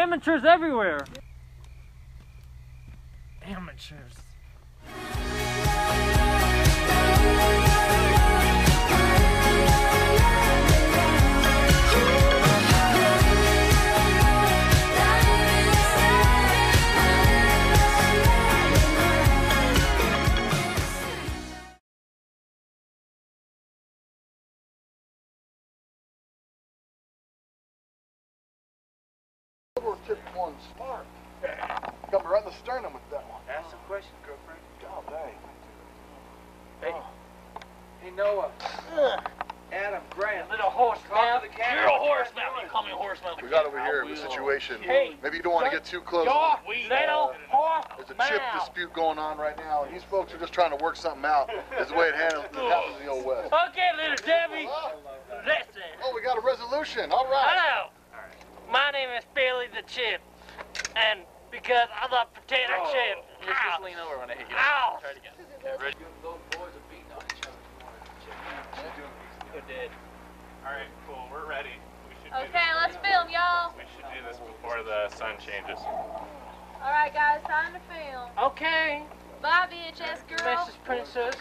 amateurs everywhere. Amateurs. Over tip one smart. Got me right in the sternum with that one. Ask some questions, girlfriend. God dang. Hey. Oh. Hey, Noah. Adam, Grant. Little horse Talk to the. You're a horse mouth. You call me a horse mouth. We got over here in a situation. Hey. Maybe you don't want to get too close. little horse There's a chip dispute going on right now, and these folks are just trying to work something out. Is the way it handles, it happens in the old west. Okay, little Debbie. Oh, Listen. oh, we got a resolution. All right. Hello. My name is Billy the Chip. And because I love a potato chip. Let's Ow. just lean over when I hit you. Ow. Try it again. Okay, ready? Those boys are beating on each other. Who did? All right, cool. We're ready. We should do Okay, let's film, y'all. We should do this before the sun changes. All right, guys, time to film. Okay, Bye, VHS girl. Mrs. Princess.